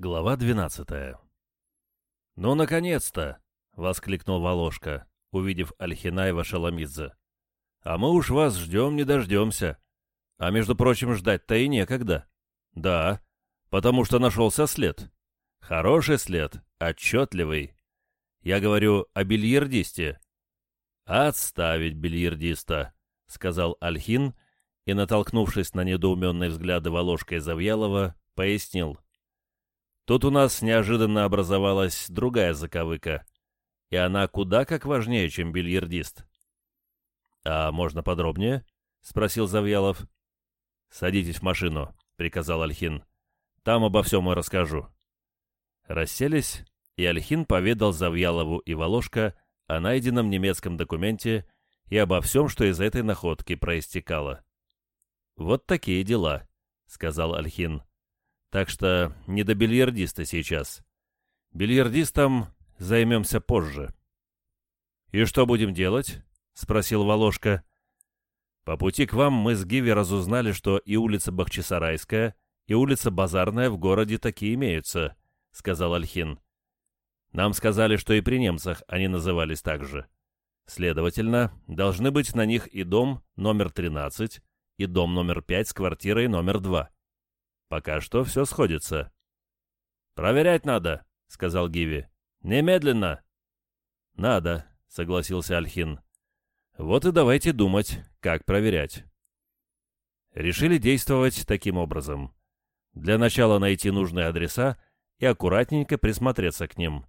Глава двенадцатая. «Ну, наконец-то!» — воскликнул Волошка, увидев Альхинаева Шаламидзе. «А мы уж вас ждем не дождемся. А, между прочим, ждать-то и некогда. Да, потому что нашелся след. Хороший след, отчетливый. Я говорю о бильярдисте». «Отставить бильярдиста», — сказал Альхин и, натолкнувшись на недоуменные взгляды Волошка и Завьялова, пояснил — Тут у нас неожиданно образовалась другая заковыка, и она куда как важнее, чем бильярдист. «А можно подробнее?» — спросил Завьялов. «Садитесь в машину», — приказал Альхин. «Там обо всем и расскажу». Расселись, и Альхин поведал Завьялову и Волошка о найденном немецком документе и обо всем, что из этой находки проистекало. «Вот такие дела», — сказал Альхин. Так что не до бильярдиста сейчас. Бильярдистом займемся позже. «И что будем делать?» — спросил Волошка. «По пути к вам мы с Гиви разузнали, что и улица Бахчисарайская, и улица Базарная в городе такие имеются», — сказал Альхин. «Нам сказали, что и при немцах они назывались так же. Следовательно, должны быть на них и дом номер 13, и дом номер 5 с квартирой номер 2. Пока что все сходится. «Проверять надо», — сказал Гиви. «Немедленно». «Надо», — согласился Альхин. «Вот и давайте думать, как проверять». Решили действовать таким образом. Для начала найти нужные адреса и аккуратненько присмотреться к ним.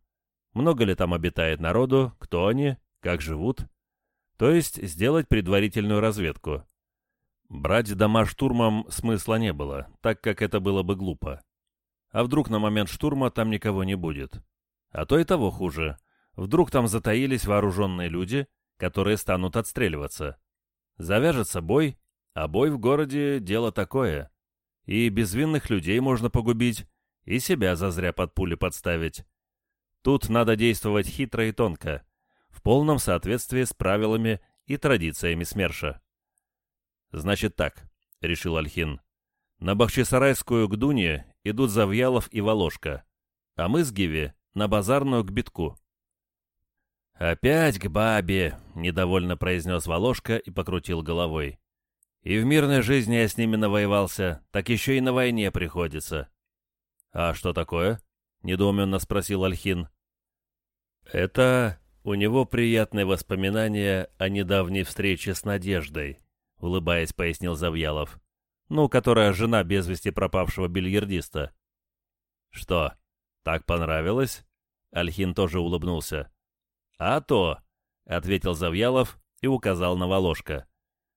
Много ли там обитает народу, кто они, как живут. То есть сделать предварительную разведку. Брать дома штурмом смысла не было, так как это было бы глупо. А вдруг на момент штурма там никого не будет? А то и того хуже. Вдруг там затаились вооруженные люди, которые станут отстреливаться. Завяжется бой, а бой в городе — дело такое. И безвинных людей можно погубить, и себя зазря под пули подставить. Тут надо действовать хитро и тонко, в полном соответствии с правилами и традициями СМЕРШа. «Значит так», — решил Альхин. «На Бахчисарайскую к Дуне идут Завьялов и Волошка, а мы с Гиви на Базарную к Битку». «Опять к бабе», — недовольно произнес Волошка и покрутил головой. «И в мирной жизни я с ними навоевался, так еще и на войне приходится». «А что такое?» — недоуменно спросил Альхин. «Это у него приятные воспоминания о недавней встрече с Надеждой», — улыбаясь, пояснил Завьялов. «Ну, которая жена без вести пропавшего бильярдиста». «Что, так понравилось?» Альхин тоже улыбнулся. «А то», — ответил Завьялов и указал на Волошка.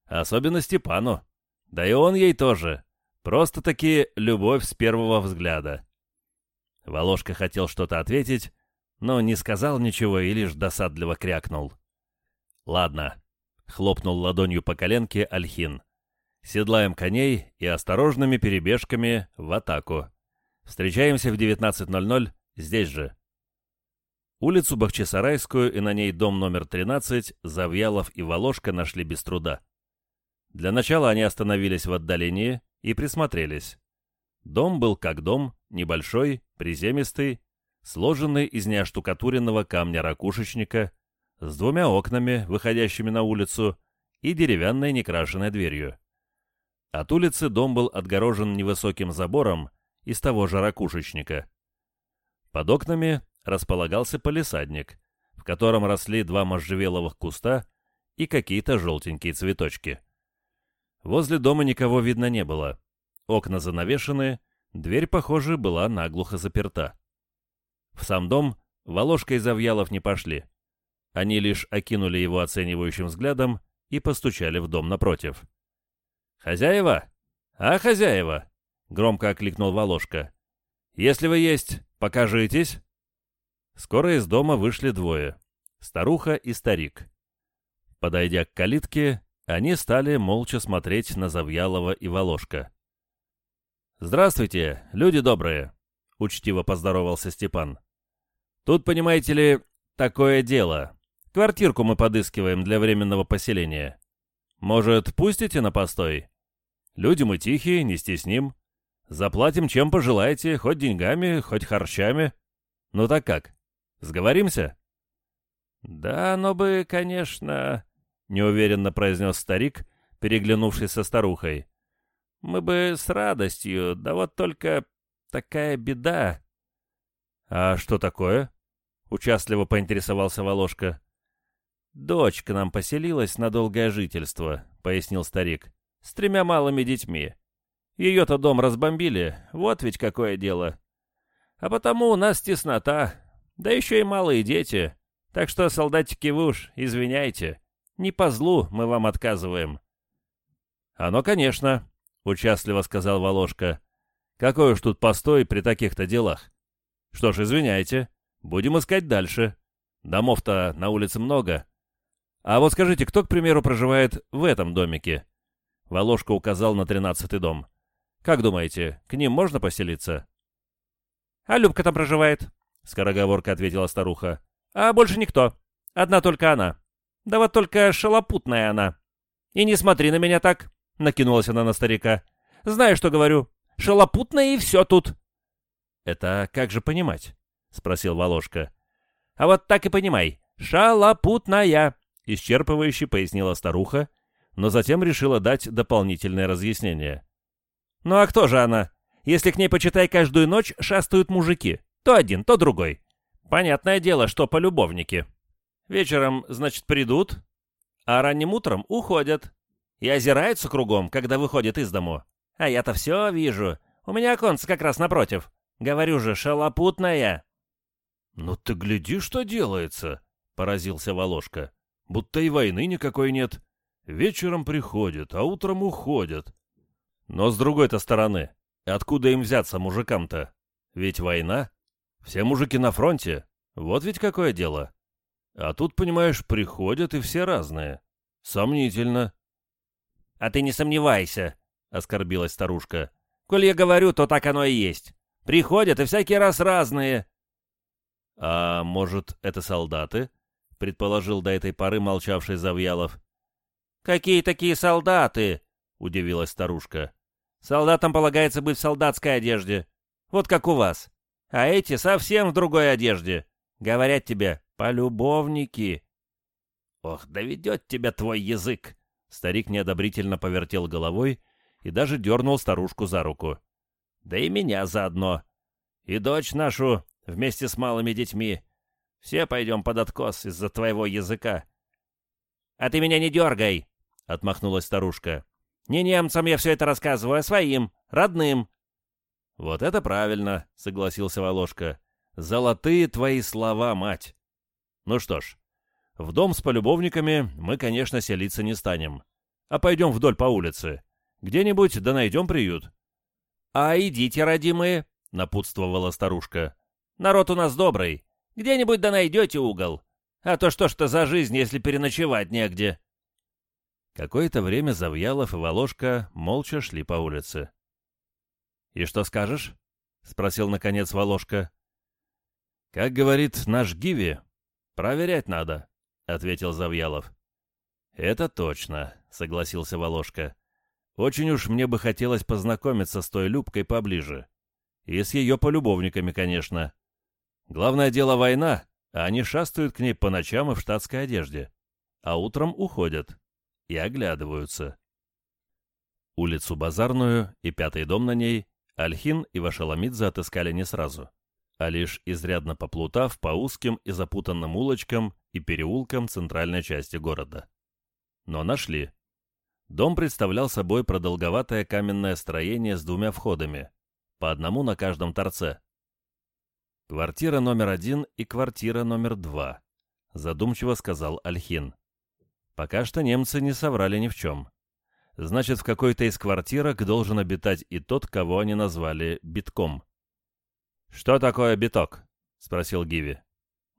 «Особенно Степану. Да и он ей тоже. Просто-таки любовь с первого взгляда». Волошка хотел что-то ответить, но не сказал ничего и лишь досадливо крякнул. «Ладно, — хлопнул ладонью по коленке Альхин. «Седлаем коней и осторожными перебежками в атаку. Встречаемся в 19.00 здесь же». Улицу Бахчисарайскую и на ней дом номер 13 Завьялов и Волошка нашли без труда. Для начала они остановились в отдалении и присмотрелись. Дом был как дом, небольшой, приземистый, сложенный из неоштукатуренного камня-ракушечника — с двумя окнами, выходящими на улицу, и деревянной некрашенной дверью. От улицы дом был отгорожен невысоким забором из того же ракушечника. Под окнами располагался полисадник, в котором росли два можжевеловых куста и какие-то желтенькие цветочки. Возле дома никого видно не было. Окна занавешены, дверь, похоже, была наглухо заперта. В сам дом Волошка и Завьялов не пошли. Они лишь окинули его оценивающим взглядом и постучали в дом напротив. «Хозяева? А, хозяева?» — громко окликнул Волошка. «Если вы есть, покажитесь!» Скоро из дома вышли двое — старуха и старик. Подойдя к калитке, они стали молча смотреть на Завьялова и Волошка. «Здравствуйте, люди добрые!» — учтиво поздоровался Степан. «Тут, понимаете ли, такое дело. Квартирку мы подыскиваем для временного поселения. Может, пустите на постой? Люди мы тихие, не стесним. Заплатим, чем пожелаете, хоть деньгами, хоть харчами. Ну так как, сговоримся?» «Да, но бы, конечно...» — неуверенно произнес старик, переглянувшись со старухой. «Мы бы с радостью, да вот только такая беда». «А что такое?» — участливо поинтересовался Волошка. «Дочь к нам поселилась на долгое жительство», — пояснил старик, — «с тремя малыми детьми. Ее-то дом разбомбили, вот ведь какое дело. А потому у нас теснота, да еще и малые дети. Так что, солдатики, вы уж извиняйте, не по злу мы вам отказываем». «Оно, конечно», — участливо сказал Волошка. «Какой уж тут постой при таких-то делах. Что ж, извиняйте, будем искать дальше. Домов-то на улице много. А вот скажите, кто, к примеру, проживает в этом домике?» Волошка указал на тринадцатый дом. Как думаете, к ним можно поселиться?» «А Любка там проживает», — скороговорка ответила старуха. «А больше никто. Одна только она. Да вот только шалопутная она. И не смотри на меня так», — накинулась она на старика. «Знаю, что говорю. Шалопутная и все тут». «Это как же понимать?» — спросил Волошка. «А вот так и понимай. Шалопутная», — исчерпывающе пояснила старуха, но затем решила дать дополнительное разъяснение. Ну а кто же она? Если к ней, почитай, каждую ночь шастают мужики. То один, то другой. Понятное дело, что полюбовники. Вечером, значит, придут, а ранним утром уходят. И озираются кругом, когда выходят из дому. А я-то все вижу. У меня оконце как раз напротив. Говорю же, шалопутная. «Ну ты гляди, что делается!» — поразился Волошка. «Будто и войны никакой нет. Вечером приходят, а утром уходят. Но с другой-то стороны, откуда им взяться мужикам-то? Ведь война. Все мужики на фронте. Вот ведь какое дело. А тут, понимаешь, приходят и все разные. Сомнительно. — А ты не сомневайся, — оскорбилась старушка. — Коль я говорю, то так оно и есть. Приходят и всякий раз разные. — А может, это солдаты? — предположил до этой поры молчавший Завьялов. — Какие такие солдаты? — удивилась старушка. «Солдатам полагается быть в солдатской одежде. Вот как у вас. А эти совсем в другой одежде. Говорят тебе, полюбовники». «Ох, доведет тебя твой язык!» Старик неодобрительно повертел головой и даже дернул старушку за руку. «Да и меня заодно. И дочь нашу вместе с малыми детьми. Все пойдем под откос из-за твоего языка». «А ты меня не дергай!» — отмахнулась старушка. Не немцам я все это рассказываю, а своим, родным». «Вот это правильно», — согласился Волошка. «Золотые твои слова, мать!» «Ну что ж, в дом с полюбовниками мы, конечно, селиться не станем, а пойдем вдоль по улице. Где-нибудь да найдем приют». «А идите, родимые», — напутствовала старушка. «Народ у нас добрый. Где-нибудь да найдете угол. А то что ж то за жизнь, если переночевать негде?» Какое-то время Завьялов и Волошка молча шли по улице. «И что скажешь?» — спросил, наконец, Волошка. «Как говорит наш Гиви, проверять надо», — ответил Завьялов. «Это точно», — согласился Волошка. «Очень уж мне бы хотелось познакомиться с той Любкой поближе. И с ее полюбовниками, конечно. Главное дело война, а они шастают к ней по ночам и в штатской одежде, а утром уходят и оглядываются. Улицу Базарную и пятый дом на ней Альхин и Вашаламидзе отыскали не сразу, а лишь изрядно поплутав по узким и запутанным улочкам и переулкам центральной части города. Но нашли. Дом представлял собой продолговатое каменное строение с двумя входами, по одному на каждом торце. «Квартира номер один и квартира номер два», — задумчиво сказал Альхин. Пока что немцы не соврали ни в чем. Значит, в какой-то из квартирок должен обитать и тот, кого они назвали битком. «Что такое биток?» — спросил Гиви.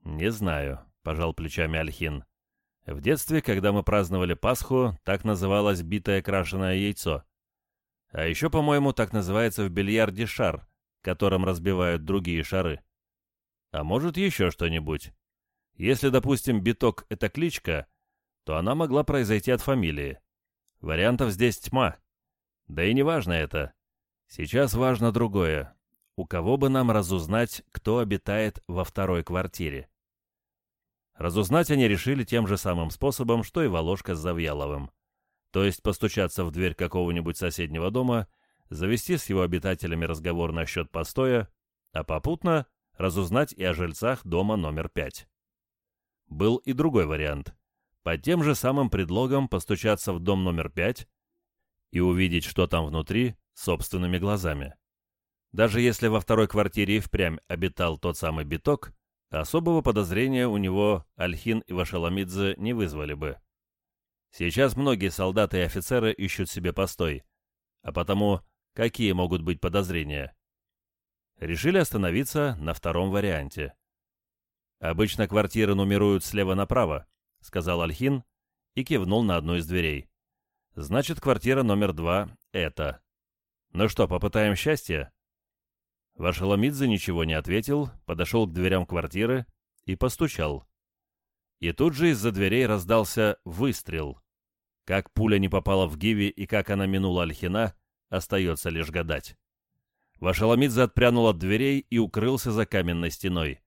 «Не знаю», — пожал плечами Альхин. «В детстве, когда мы праздновали Пасху, так называлось битое крашеное яйцо. А еще, по-моему, так называется в бильярде шар, которым разбивают другие шары. А может, еще что-нибудь. Если, допустим, биток — это кличка, то она могла произойти от фамилии. Вариантов здесь тьма. Да и неважно это. Сейчас важно другое. У кого бы нам разузнать, кто обитает во второй квартире? Разузнать они решили тем же самым способом, что и Волошка с Завьяловым. То есть постучаться в дверь какого-нибудь соседнего дома, завести с его обитателями разговор насчет постоя, а попутно разузнать и о жильцах дома номер пять. Был и другой вариант. Под тем же самым предлогом постучаться в дом номер пять и увидеть, что там внутри, собственными глазами. Даже если во второй квартире и впрямь обитал тот самый биток, особого подозрения у него Альхин и Вашаламидзе не вызвали бы. Сейчас многие солдаты и офицеры ищут себе постой, а потому какие могут быть подозрения? Решили остановиться на втором варианте. «Обычно квартиры нумеруют слева направо», — сказал Альхин и кивнул на одну из дверей. «Значит, квартира номер два — это. Ну что, попытаем счастье?» Вашаламидзе ничего не ответил, подошел к дверям квартиры и постучал. И тут же из-за дверей раздался выстрел. Как пуля не попала в Гиви и как она минула Альхина, остается лишь гадать. Вашаламидзе отпрянул от дверей и укрылся за каменной стеной.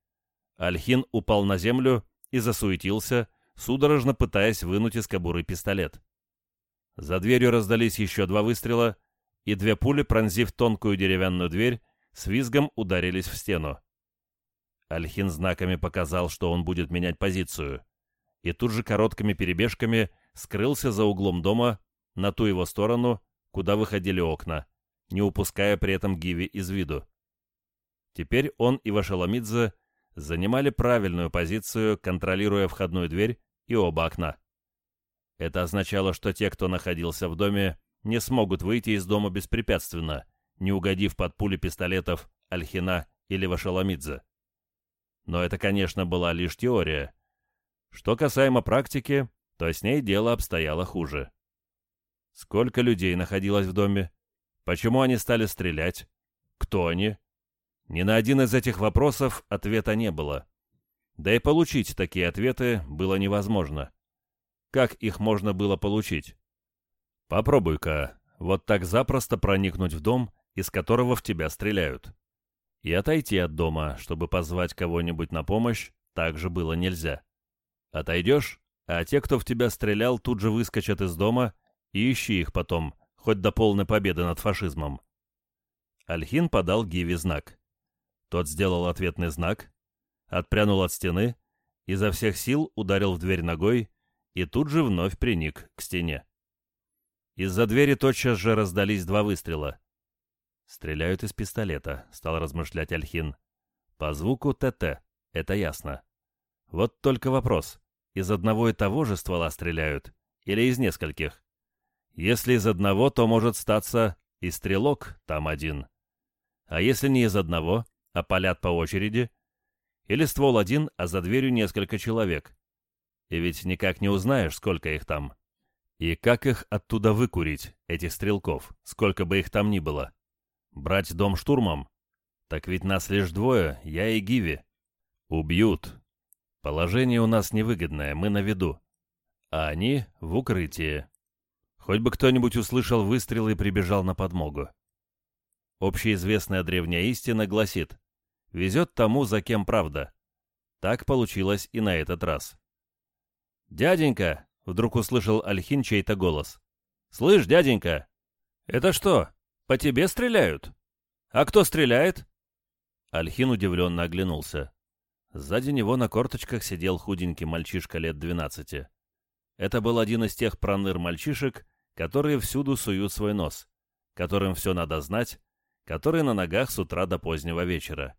Альхин упал на землю и засуетился, судорожно пытаясь вынуть из кобуры пистолет. За дверью раздались еще два выстрела, и две пули, пронзив тонкую деревянную дверь, с визгом ударились в стену. Альхин знаками показал, что он будет менять позицию, и тут же короткими перебежками скрылся за углом дома на ту его сторону, куда выходили окна, не упуская при этом Гиви из виду. Теперь он и Вашаламидзе занимали правильную позицию, контролируя входную дверь и оба окна. Это означало, что те, кто находился в доме, не смогут выйти из дома беспрепятственно, не угодив под пули пистолетов Альхина или Вашаламидзе. Но это, конечно, была лишь теория. Что касаемо практики, то с ней дело обстояло хуже. Сколько людей находилось в доме? Почему они стали стрелять? Кто они? Ни на один из этих вопросов ответа не было. Да и получить такие ответы было невозможно. Как их можно было получить? Попробуй-ка вот так запросто проникнуть в дом, из которого в тебя стреляют. И отойти от дома, чтобы позвать кого-нибудь на помощь, также было нельзя. Отойдешь, а те, кто в тебя стрелял, тут же выскочат из дома и ищи их потом, хоть до полной победы над фашизмом. Альхин подал Гиви знак. Тот сделал ответный знак, отпрянул от стены, изо всех сил ударил в дверь ногой и тут же вновь приник к стене. Из-за двери тотчас же раздались два выстрела. «Стреляют из пистолета», — стал размышлять Альхин. «По звуку ТТ, это ясно. Вот только вопрос из одного и того же ствола стреляют или из нескольких? Если из одного, то может статься и стрелок там один. А если не из одного, а палят по очереди? Или ствол один, а за дверью несколько человек? И ведь никак не узнаешь, сколько их там. И как их оттуда выкурить, этих стрелков, сколько бы их там ни было? Брать дом штурмом? Так ведь нас лишь двое, я и Гиви. Убьют, Положение у нас невыгодное, мы на виду. А они в укрытии. Хоть бы кто-нибудь услышал выстрел и прибежал на подмогу. Общеизвестная древняя истина гласит «Везет тому, за кем правда». Так получилось и на этот раз. «Дяденька!» — вдруг услышал Альхин чей-то голос. «Слышь, дяденька! Это что, по тебе стреляют? А кто стреляет?» Альхин удивленно оглянулся. Сзади него на корточках сидел худенький мальчишка лет двенадцати. Это был один из тех проныр-мальчишек, которые всюду суют свой нос, которым все надо знать, которые на ногах с утра до позднего вечера.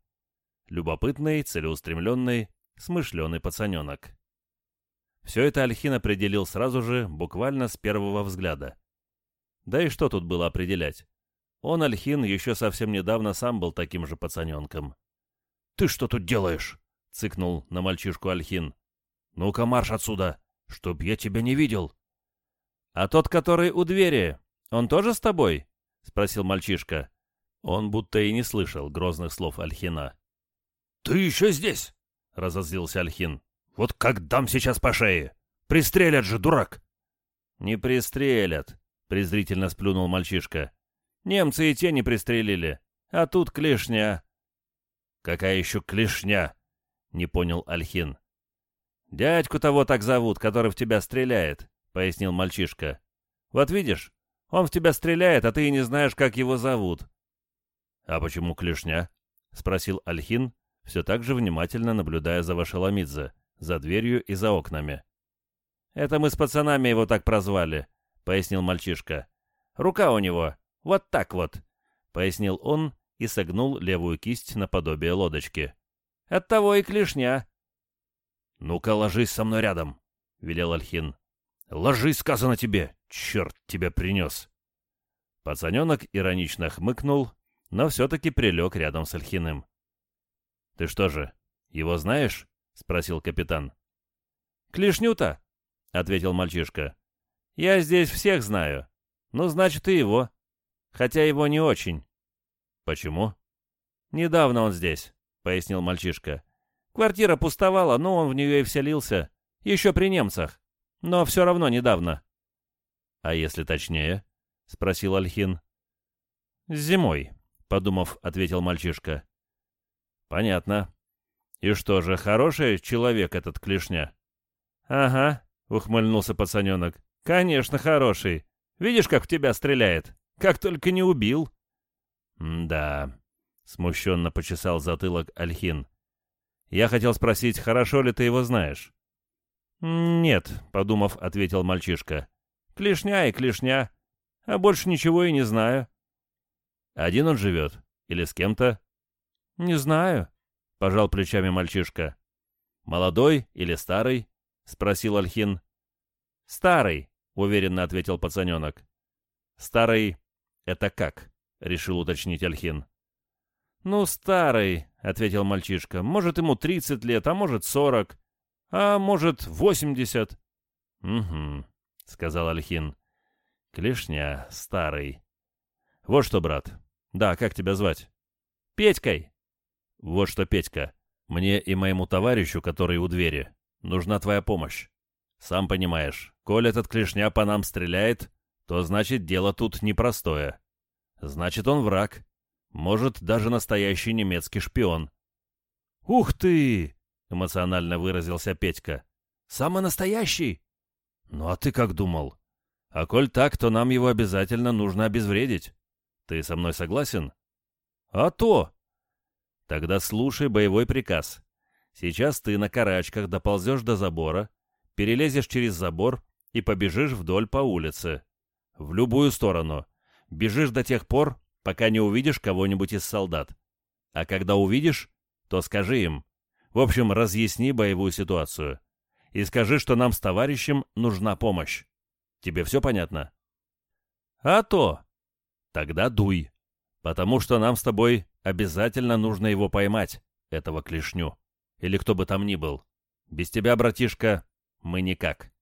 Любопытный, целеустремленный, смышленый пацаненок. Все это Альхин определил сразу же, буквально с первого взгляда. Да и что тут было определять? Он, Альхин, еще совсем недавно сам был таким же пацаненком. «Ты что тут делаешь?» — цыкнул на мальчишку Альхин. «Ну-ка марш отсюда, чтоб я тебя не видел!» «А тот, который у двери, он тоже с тобой?» — спросил мальчишка. Он будто и не слышал грозных слов Альхина. «Ты еще здесь?» — разозлился Альхин. «Вот как дам сейчас по шее! Пристрелят же, дурак!» «Не пристрелят!» — презрительно сплюнул мальчишка. Немцы и те не пристрелили. А тут клешня». «Какая еще клешня?» — не понял Альхин. «Дядьку того так зовут, который в тебя стреляет», — пояснил мальчишка. «Вот видишь, он в тебя стреляет, а ты и не знаешь, как его зовут». «А почему клешня?» — спросил Альхин, все так же внимательно наблюдая за Вашаламидзе, за дверью и за окнами. «Это мы с пацанами его так прозвали», — пояснил мальчишка. «Рука у него. Вот так вот», — пояснил он и согнул левую кисть наподобие лодочки. «Оттого и клешня». «Ну-ка, ложись со мной рядом», — велел Альхин. «Ложись, сказано тебе! Черт тебя принес!» Пацаненок иронично хмыкнул, но все-таки прилег рядом с Альхиным. «Ты что же, его знаешь?» — спросил капитан. «Клешню-то?» — ответил мальчишка. «Я здесь всех знаю. Ну, значит, и его. Хотя его не очень». «Почему?» «Недавно он здесь», — пояснил мальчишка. «Квартира пустовала, но он в нее и вселился. Еще при немцах. Но все равно недавно». «А если точнее?» — спросил Альхин. «Зимой», — подумав, ответил мальчишка. «Понятно. И что же, хороший человек этот Клешня?» «Ага», — ухмыльнулся пацаненок. «Конечно, хороший. Видишь, как в тебя стреляет? Как только не убил». «Да», — смущенно почесал затылок Альхин. «Я хотел спросить, хорошо ли ты его знаешь?» «Нет», — подумав, ответил мальчишка. «Клешня и клешня. А больше ничего и не знаю». «Один он живет? Или с кем-то?» «Не знаю», — пожал плечами мальчишка. «Молодой или старый?» — спросил Альхин. «Старый», — уверенно ответил пацаненок. «Старый — это как?» — решил уточнить Альхин. «Ну, старый», — ответил мальчишка. «Может, ему тридцать лет, а может, сорок, а может, восемьдесят». «Угу», — сказал Альхин. «Клешня, старый. Вот что, брат. Да, как тебя звать?» «Петькой», «Вот что, Петька, мне и моему товарищу, который у двери, нужна твоя помощь. Сам понимаешь, коль этот клешня по нам стреляет, то значит дело тут непростое. Значит, он враг. Может, даже настоящий немецкий шпион». «Ух ты!» — эмоционально выразился Петька. «Самый настоящий?» «Ну а ты как думал? А коль так, то нам его обязательно нужно обезвредить. Ты со мной согласен?» «А то!» Тогда слушай боевой приказ. Сейчас ты на карачках доползешь до забора, перелезешь через забор и побежишь вдоль по улице. В любую сторону. Бежишь до тех пор, пока не увидишь кого-нибудь из солдат. А когда увидишь, то скажи им. В общем, разъясни боевую ситуацию. И скажи, что нам с товарищем нужна помощь. Тебе все понятно? А то. Тогда дуй. Потому что нам с тобой Обязательно нужно его поймать, этого клешню. Или кто бы там ни был. Без тебя, братишка, мы никак.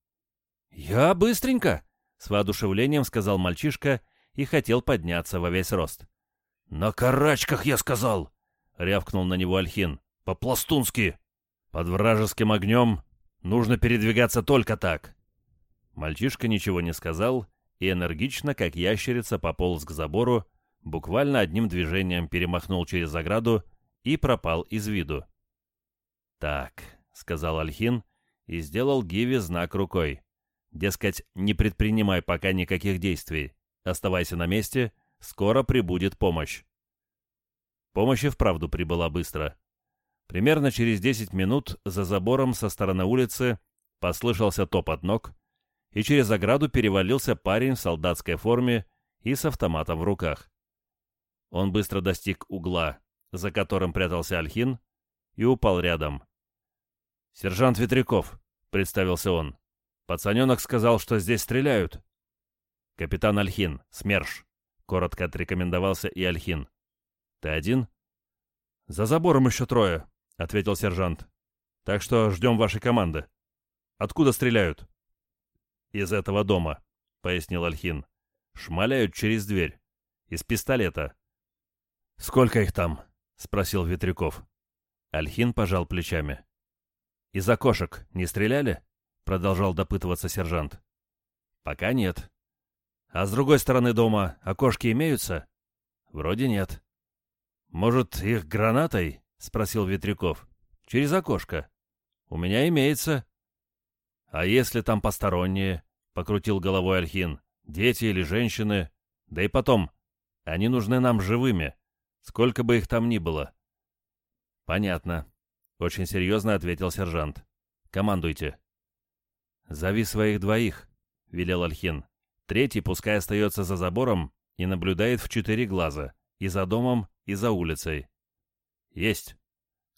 «Я быстренько!» — с воодушевлением сказал мальчишка и хотел подняться во весь рост. «На карачках, я сказал!» — рявкнул на него Альхин. «По-пластунски!» «Под вражеским огнем нужно передвигаться только так!» Мальчишка ничего не сказал и энергично, как ящерица, пополз к забору, буквально одним движением перемахнул через ограду и пропал из виду. «Так», — сказал Альхин и сделал Гиви знак рукой. «Дескать, не предпринимай пока никаких действий. Оставайся на месте, скоро прибудет помощь». Помощь и вправду прибыла быстро. Примерно через 10 минут за забором со стороны улицы послышался топот ног, и через ограду перевалился парень в солдатской форме и с автоматом в руках. Он быстро достиг угла, за которым прятался Альхин, и упал рядом. «Сержант Ветряков», — представился он. «Пацаненок сказал, что здесь стреляют». «Капитан Альхин, СМЕРШ», — коротко отрекомендовался и Альхин. «Ты один?» «За забором еще трое», — ответил сержант. «Так что ждем вашей команды. Откуда стреляют?» «Из этого дома», — пояснил Альхин. «Шмаляют через дверь. Из пистолета. «Сколько их там?» — спросил Ветряков. Альхин пожал плечами. «Из окошек не стреляли?» — продолжал допытываться сержант. «Пока нет. А с другой стороны дома окошки имеются?» Вроде нет. Может, их гранатой? Спросил Ветряков. Через окошко. У меня имеется. А если там посторонние? Покрутил головой Альхин. Дети или женщины? Да и потом, они нужны нам живыми, сколько бы их там ни было. Понятно. Очень серьезно ответил сержант. Командуйте. Зови своих двоих, велел Альхин. Третий пускай остается за забором и наблюдает в четыре глаза, и за домом, и за улицей. Есть,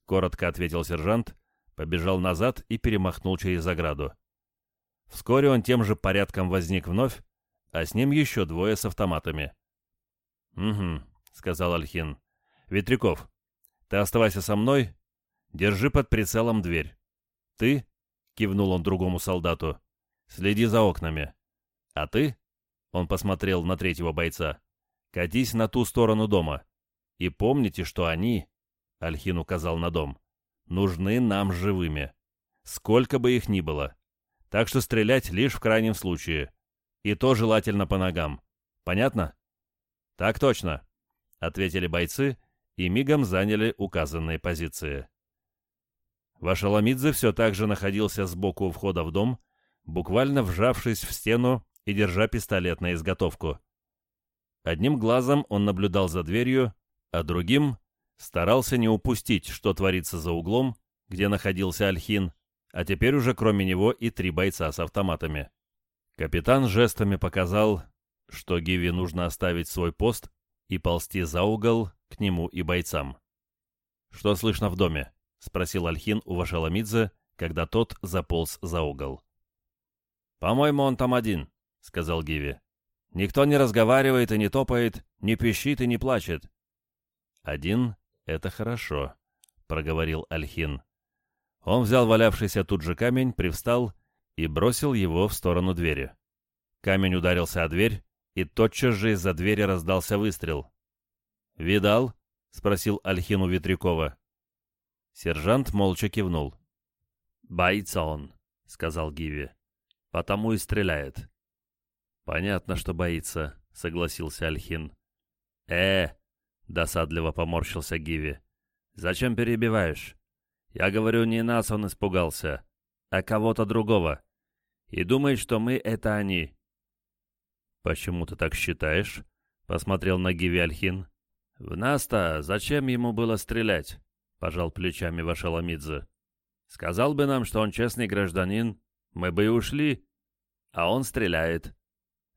коротко ответил сержант, побежал назад и перемахнул через ограду. Вскоре он тем же порядком возник вновь, а с ним еще двое с автоматами. «Угу», — сказал Альхин. «Ветряков, ты оставайся со мной, держи под прицелом дверь. Ты, — кивнул он другому солдату, — следи за окнами. А ты, — он посмотрел на третьего бойца, — катись на ту сторону дома. И помните, что они, — Альхин указал на дом, — нужны нам живыми. Сколько бы их ни было. Так что стрелять лишь в крайнем случае. И то желательно по ногам. Понятно? Так точно, — ответили бойцы и мигом заняли указанные позиции. Вашаламидзе все так же находился сбоку у входа в дом, буквально вжавшись в стену и держа пистолет на изготовку. Одним глазом он наблюдал за дверью, а другим старался не упустить, что творится за углом, где находился Альхин, а теперь уже кроме него и три бойца с автоматами. Капитан жестами показал, что Гиви нужно оставить свой пост и ползти за угол к нему и бойцам. «Что слышно в доме?» — спросил Альхин у Вашаламидзе, когда тот заполз за угол. «По-моему, он там один», — сказал Гиви. «Никто не разговаривает и не топает, не пищит и не плачет». «Один — это хорошо», — проговорил Альхин. Он взял валявшийся тут же камень, привстал и бросил его в сторону двери. Камень ударился о дверь, и тотчас же из-за двери раздался выстрел. «Видал?» — спросил Альхину Ветрякова. Сержант молча кивнул. «Боится он», — сказал Гиви. «Потому и стреляет». «Понятно, что боится», — согласился Альхин. «Э!» — досадливо поморщился Гиви. «Зачем перебиваешь? Я говорю, не нас он испугался, а кого-то другого. И думает, что мы — это они». «Почему ты так считаешь?» — посмотрел на Гиви Альхин. «В нас-то зачем ему было стрелять?» — пожал плечами Вашаламидзе. «Сказал бы нам, что он честный гражданин, мы бы и ушли, а он стреляет.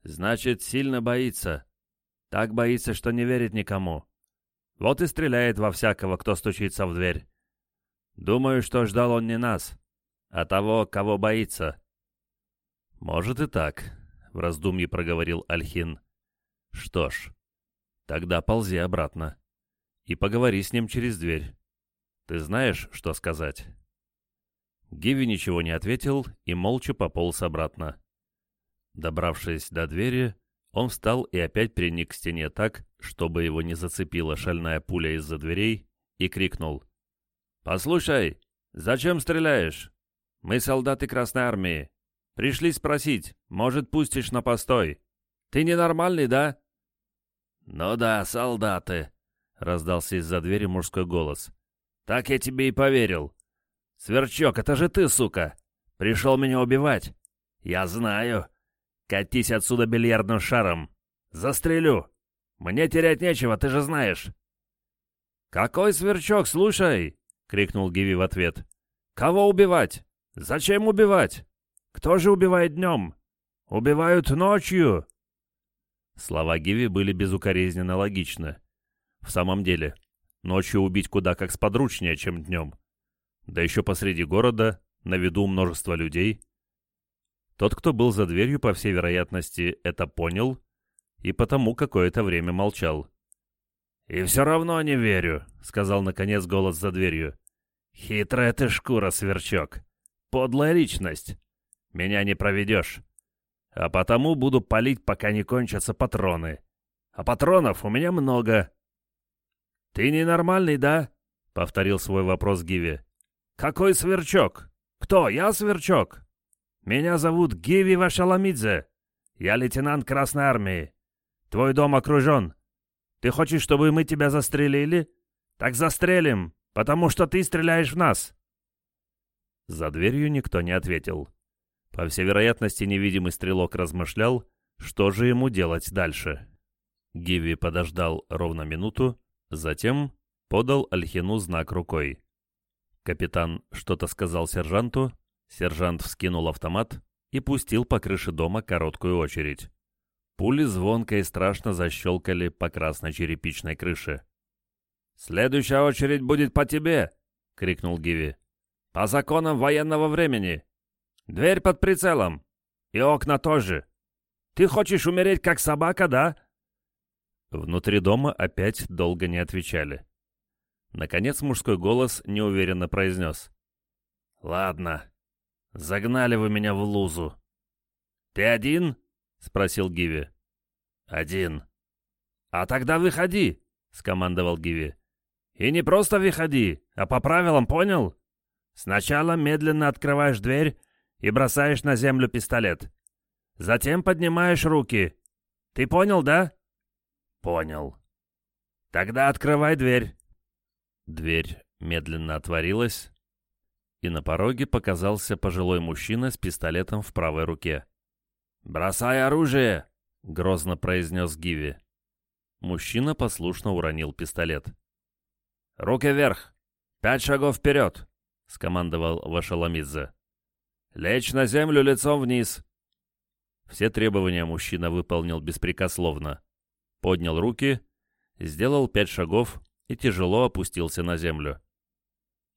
Значит, сильно боится. Так боится, что не верит никому. Вот и стреляет во всякого, кто стучится в дверь. Думаю, что ждал он не нас, а того, кого боится». «Может и так», — в раздумье проговорил Альхин. «Что ж, Тогда ползи обратно. И поговори с ним через дверь. Ты знаешь, что сказать?» Гиви ничего не ответил и молча пополз обратно. Добравшись до двери, он встал и опять приник к стене так, чтобы его не зацепила шальная пуля из-за дверей, и крикнул. «Послушай, зачем стреляешь? Мы солдаты Красной Армии. Пришли спросить, может, пустишь на постой? Ты ненормальный, да?» «Ну да, солдаты», — раздался из-за двери мужской голос. «Так я тебе и поверил. Сверчок, это же ты, сука! Пришел меня убивать? Я знаю. Катись отсюда бильярдным шаром. Застрелю. Мне терять нечего, ты же знаешь». «Какой сверчок, слушай!» — крикнул Гиви в ответ. «Кого убивать? Зачем убивать? Кто же убивает днем? Убивают ночью!» Слова Гиви были безукоризненно логичны. В самом деле, ночью убить куда как сподручнее, чем днем. Да еще посреди города, на виду множества людей. Тот, кто был за дверью, по всей вероятности, это понял и потому какое-то время молчал. «И все равно не верю», — сказал наконец голос за дверью. «Хитрая ты шкура, сверчок. Подлая личность. Меня не проведешь а потому буду палить, пока не кончатся патроны. А патронов у меня много». «Ты ненормальный, да?» — повторил свой вопрос Гиви. «Какой сверчок? Кто? Я сверчок? Меня зовут Гиви Вашаламидзе. Я лейтенант Красной Армии. Твой дом окружен. Ты хочешь, чтобы мы тебя застрелили? Так застрелим, потому что ты стреляешь в нас!» За дверью никто не ответил. По всей вероятности, невидимый стрелок размышлял, что же ему делать дальше. Гиви подождал ровно минуту, затем подал Альхину знак рукой. Капитан что-то сказал сержанту, сержант вскинул автомат и пустил по крыше дома короткую очередь. Пули звонко и страшно защелкали по красной черепичной крыше. «Следующая очередь будет по тебе!» — крикнул Гиви. «По законам военного времени! Дверь под прицелом! И окна тоже! Ты хочешь умереть, как собака, да?» Внутри дома опять долго не отвечали. Наконец мужской голос неуверенно произнес. «Ладно, загнали вы меня в лузу». «Ты один?» — спросил Гиви. «Один». «А тогда выходи», — скомандовал Гиви. «И не просто выходи, а по правилам, понял? Сначала медленно открываешь дверь и бросаешь на землю пистолет. Затем поднимаешь руки. Ты понял, да?» «Понял». «Тогда открывай дверь». Дверь медленно отворилась, и на пороге показался пожилой мужчина с пистолетом в правой руке. «Бросай оружие!» — грозно произнес Гиви. Мужчина послушно уронил пистолет. «Руки вверх! Пять шагов вперед!» — скомандовал Вашаламидзе. «Лечь на землю лицом вниз!» Все требования мужчина выполнил беспрекословно. Поднял руки, сделал пять шагов и тяжело опустился на землю.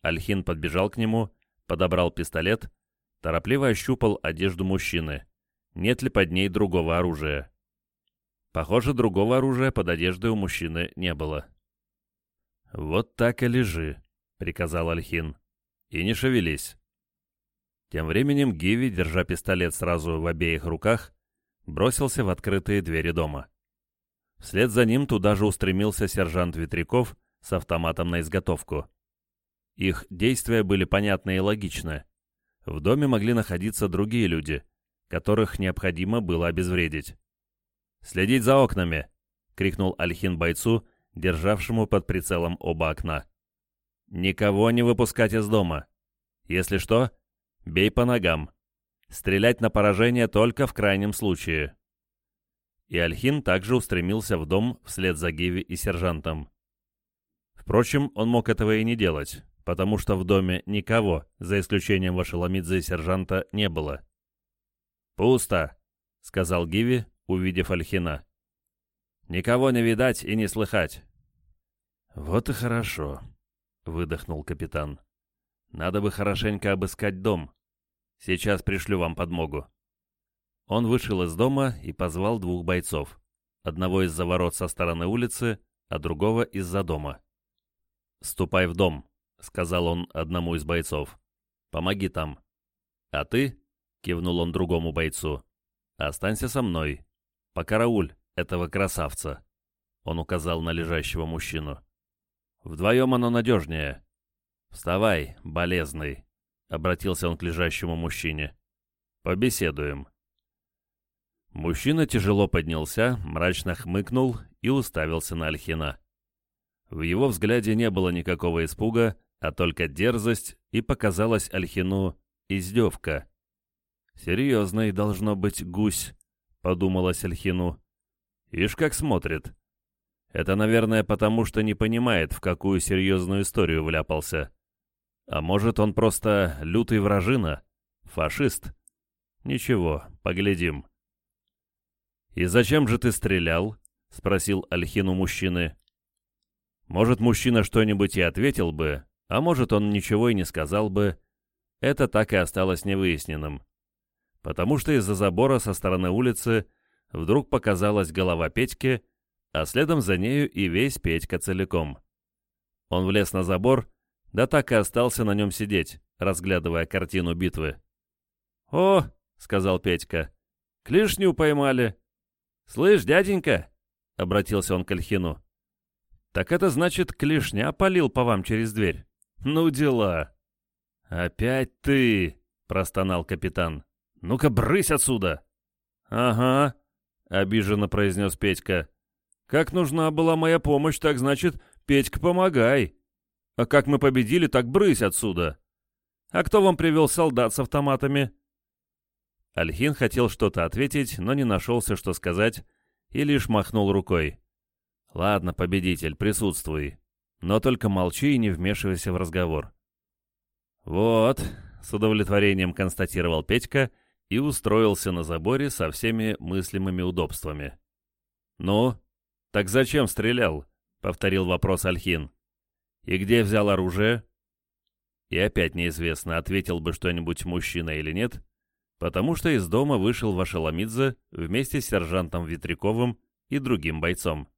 Альхин подбежал к нему, подобрал пистолет, торопливо ощупал одежду мужчины. Нет ли под ней другого оружия? Похоже, другого оружия под одеждой у мужчины не было. «Вот так и лежи», — приказал Альхин. «И не шевелись». Тем временем Гиви, держа пистолет сразу в обеих руках, бросился в открытые двери дома. Вслед за ним туда же устремился сержант Ветряков с автоматом на изготовку. Их действия были понятны и логичны. В доме могли находиться другие люди, которых необходимо было обезвредить. «Следить за окнами!» — крикнул Альхин бойцу, державшему под прицелом оба окна. «Никого не выпускать из дома. Если что, бей по ногам. Стрелять на поражение только в крайнем случае и Альхин также устремился в дом вслед за Гиви и сержантом. Впрочем, он мог этого и не делать, потому что в доме никого, за исключением Вашеламидзе и сержанта, не было. «Пусто», — сказал Гиви, увидев Альхина. «Никого не видать и не слыхать». «Вот и хорошо», — выдохнул капитан. «Надо бы хорошенько обыскать дом. Сейчас пришлю вам подмогу». Он вышел из дома и позвал двух бойцов. Одного из-за ворот со стороны улицы, а другого из-за дома. «Ступай в дом», — сказал он одному из бойцов. «Помоги там». «А ты?» — кивнул он другому бойцу. «Останься со мной. Покарауль этого красавца». Он указал на лежащего мужчину. «Вдвоем оно надежнее». «Вставай, болезный», — обратился он к лежащему мужчине. «Побеседуем». Мужчина тяжело поднялся, мрачно хмыкнул и уставился на Альхина. В его взгляде не было никакого испуга, а только дерзость, и показалась Альхину издевка. «Серьезный должно быть гусь», — подумалось Альхину. «Ишь как смотрит. Это, наверное, потому что не понимает, в какую серьезную историю вляпался. А может, он просто лютый вражина, фашист? Ничего, поглядим». «И зачем же ты стрелял?» — спросил Альхин у мужчины. Может, мужчина что-нибудь и ответил бы, а может, он ничего и не сказал бы. Это так и осталось невыясненным. Потому что из-за забора со стороны улицы вдруг показалась голова Петьки, а следом за нею и весь Петька целиком. Он влез на забор, да так и остался на нем сидеть, разглядывая картину битвы. «О!» — сказал Петька. «Клишню поймали!» «Слышь, дяденька!» — обратился он к Альхину. «Так это значит, клешня полил по вам через дверь? Ну дела!» «Опять ты!» — простонал капитан. «Ну-ка, брысь отсюда!» «Ага», — обиженно произнес Петька. Как нужна была моя помощь, так значит, Петька, помогай. А как мы победили, так брысь отсюда. А кто вам привел солдат с автоматами?» Альхин хотел что-то ответить, но не нашелся, что сказать, и лишь махнул рукой. «Ладно, победитель, присутствуй. Но только молчи и не вмешивайся в разговор». «Вот», — с удовлетворением констатировал Петька и устроился на заборе со всеми мыслимыми удобствами. «Ну, так зачем стрелял?» — повторил вопрос Альхин. «И где взял оружие?» И опять неизвестно, ответил бы что-нибудь мужчина или нет, потому что из дома вышел Вашеламидзе вместе с сержантом Ветряковым и другим бойцом.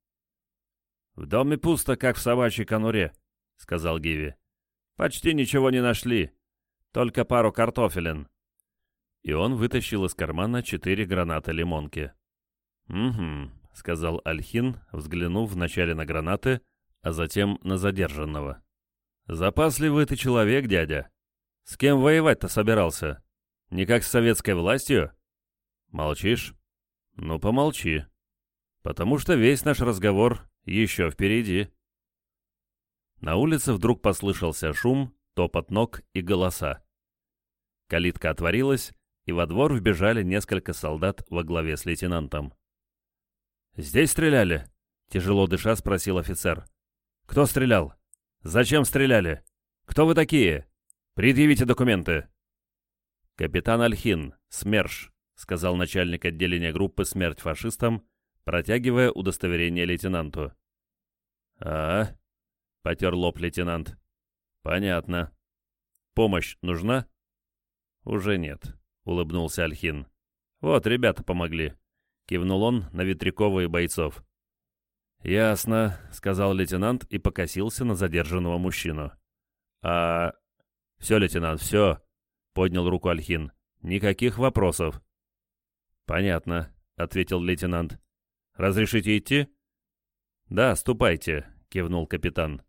«В доме пусто, как в собачьей конуре», — сказал Гиви. «Почти ничего не нашли, только пару картофелин». И он вытащил из кармана четыре гранаты лимонки. «Угу», — сказал Альхин, взглянув вначале на гранаты, а затем на задержанного. «Запасливый ты человек, дядя. С кем воевать-то собирался?» Не как с советской властью? Молчишь? Ну, помолчи. Потому что весь наш разговор еще впереди. На улице вдруг послышался шум, топот ног и голоса. Калитка отворилась, и во двор вбежали несколько солдат во главе с лейтенантом. «Здесь стреляли?» — тяжело дыша спросил офицер. «Кто стрелял? Зачем стреляли? Кто вы такие? Предъявите документы!» «Капитан Альхин, СМЕРШ», — сказал начальник отделения группы «Смерть фашистам», протягивая удостоверение лейтенанту. «А, — потер лоб лейтенант. «Понятно. Помощь нужна?» «Уже нет», — улыбнулся Альхин. «Вот, ребята помогли», — кивнул он на Ветрякова бойцов. «Ясно», — сказал лейтенант и покосился на задержанного мужчину. «А...» «Все, лейтенант, все», поднял руку Альхин. «Никаких вопросов». «Понятно», — ответил лейтенант. «Разрешите идти?» «Да, ступайте», — кивнул капитан.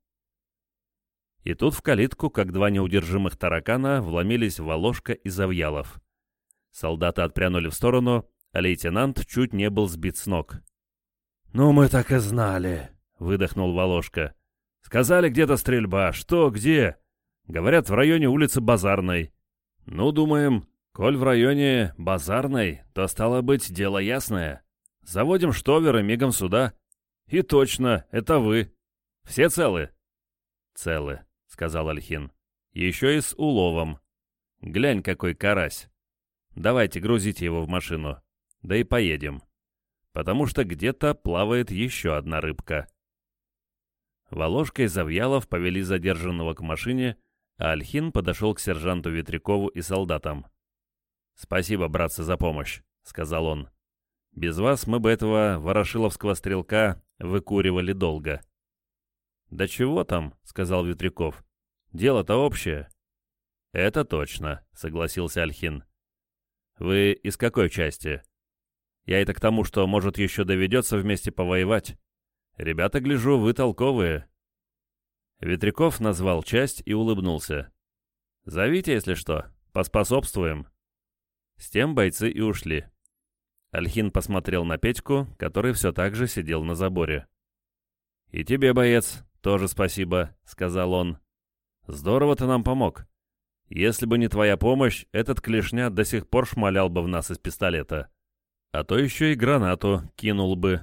И тут в калитку, как два неудержимых таракана, вломились Волошка и Завьялов. Солдаты отпрянули в сторону, а лейтенант чуть не был сбит с ног. «Ну, мы так и знали», — выдохнул Волошка. «Сказали, где-то стрельба. Что, где?» «Говорят, в районе улицы Базарной. «Ну, думаем, коль в районе Базарной, то стало быть дело ясное. Заводим штовер и мигом сюда. И точно, это вы. Все целы?» «Целы», — сказал Альхин. «Еще и с уловом. Глянь, какой карась. Давайте грузите его в машину. Да и поедем. Потому что где-то плавает еще одна рыбка». Волошка и Завьялов повели задержанного к машине, — а Альхин подошел к сержанту Ветрякову и солдатам. «Спасибо, братцы, за помощь», — сказал он. «Без вас мы бы этого ворошиловского стрелка выкуривали долго». «Да чего там?» — сказал Ветряков. «Дело-то общее». «Это точно», — согласился Альхин. «Вы из какой части?» «Я это к тому, что, может, еще доведется вместе повоевать. Ребята, гляжу, вы толковые, Ветряков назвал часть и улыбнулся. «Зовите, если что, поспособствуем». С тем бойцы и ушли. Альхин посмотрел на Петьку, который все так же сидел на заборе. «И тебе, боец, тоже спасибо», — сказал он. «Здорово ты нам помог. Если бы не твоя помощь, этот клешня до сих пор шмалял бы в нас из пистолета. А то еще и гранату кинул бы».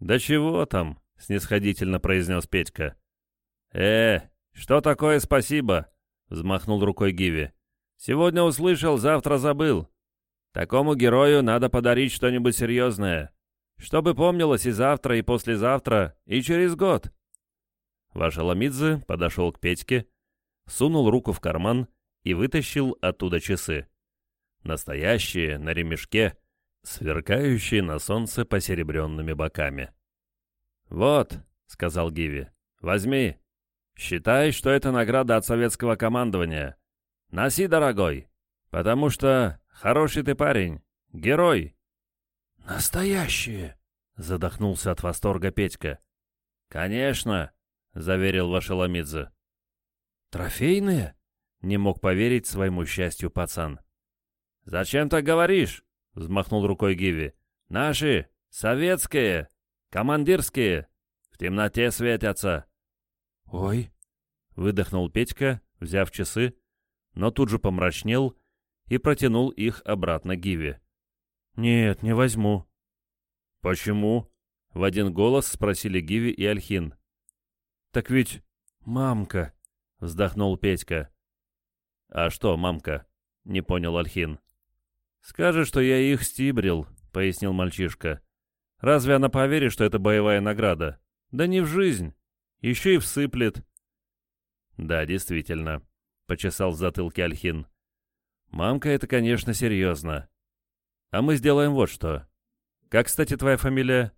«Да чего там?» — снисходительно произнес Петька. «Э, что такое спасибо?» — взмахнул рукой Гиви. «Сегодня услышал, завтра забыл. Такому герою надо подарить что-нибудь серьезное, чтобы помнилось и завтра, и послезавтра, и через год». Вашаламидзе подошел к Петьке, сунул руку в карман и вытащил оттуда часы. Настоящие, на ремешке, сверкающие на солнце посеребренными боками. «Вот», — сказал Гиви, — «возьми». Считай, что это награда от советского командования. Носи, дорогой, потому что хороший ты парень, герой». «Настоящие!» — задохнулся от восторга Петька. «Конечно!» — заверил Вашеламидзе. «Трофейные?» — не мог поверить своему счастью пацан. «Зачем так говоришь?» — взмахнул рукой Гиви. «Наши, советские, Командирские! В темноте светятся!» «Ой!» — выдохнул Петька, взяв часы, но тут же помрачнел и протянул их обратно Гиве. «Нет, не возьму». «Почему?» — в один голос спросили Гиви и Альхин. «Так ведь мамка!» — вздохнул Петька. «А что, мамка?» — не понял Альхин. «Скажи, что я их стибрил», — пояснил мальчишка. «Разве она поверит, что это боевая награда? Да не в жизнь. Еще и всыплет». «Да, действительно», — почесал в затылке Альхин. «Мамка, это, конечно, серьезно. А мы сделаем вот что. Как, кстати, твоя фамилия?»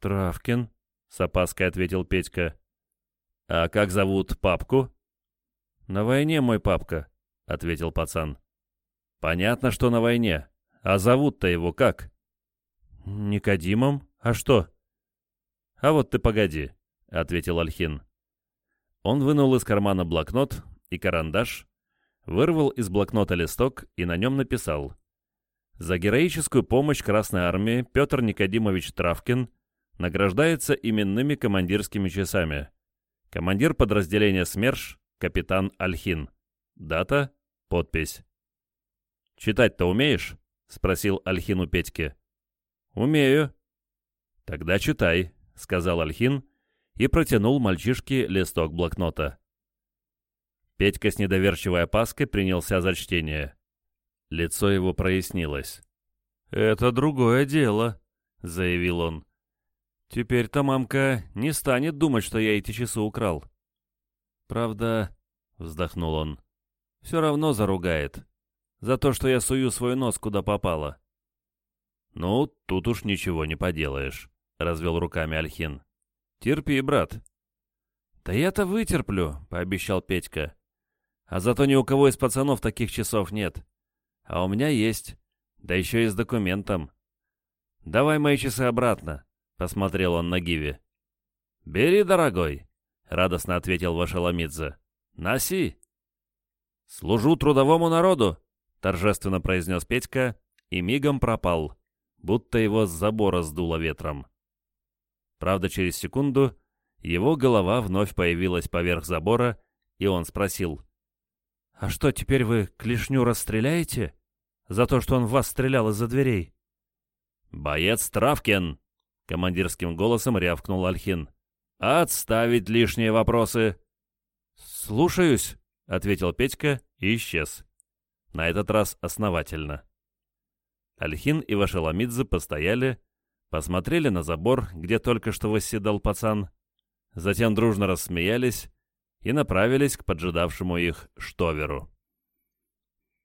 «Травкин», — с опаской ответил Петька. «А как зовут папку?» «На войне мой папка», — ответил пацан. «Понятно, что на войне. А зовут-то его как?» «Никодимом? А что?» «А вот ты погоди», — ответил Альхин. Он вынул из кармана блокнот и карандаш, вырвал из блокнота листок и на нем написал «За героическую помощь Красной Армии Петр Никодимович Травкин награждается именными командирскими часами. Командир подразделения СМЕРШ, капитан Альхин. Дата, подпись». «Читать-то умеешь?» — спросил Альхин у Петьки. «Умею». «Тогда читай», — сказал Альхин и протянул мальчишке листок блокнота. Петька с недоверчивой опаской принялся за чтение. Лицо его прояснилось. «Это другое дело», — заявил он. «Теперь-то мамка не станет думать, что я эти часы украл». «Правда», — вздохнул он, — «все равно заругает. За то, что я сую свой нос куда попало». «Ну, тут уж ничего не поделаешь», — развел руками Альхин. Терпи, брат. Да я-то вытерплю, пообещал Петька. А зато ни у кого из пацанов таких часов нет. А у меня есть. Да еще и с документом. Давай мои часы обратно, посмотрел он на Гиви. Бери, дорогой, радостно ответил Вашаламидзе. Носи. Служу трудовому народу, торжественно произнес Петька и мигом пропал, будто его с забора сдуло ветром. Правда, через секунду его голова вновь появилась поверх забора, и он спросил. «А что, теперь вы клешню расстреляете? За то, что он в вас стрелял из-за дверей?» «Боец Травкин!» — командирским голосом рявкнул Альхин. «Отставить лишние вопросы!» «Слушаюсь», — ответил Петька и исчез. На этот раз основательно. Альхин и Вашеламидзе постояли, посмотрели на забор, где только что восседал пацан, затем дружно рассмеялись и направились к поджидавшему их штоверу.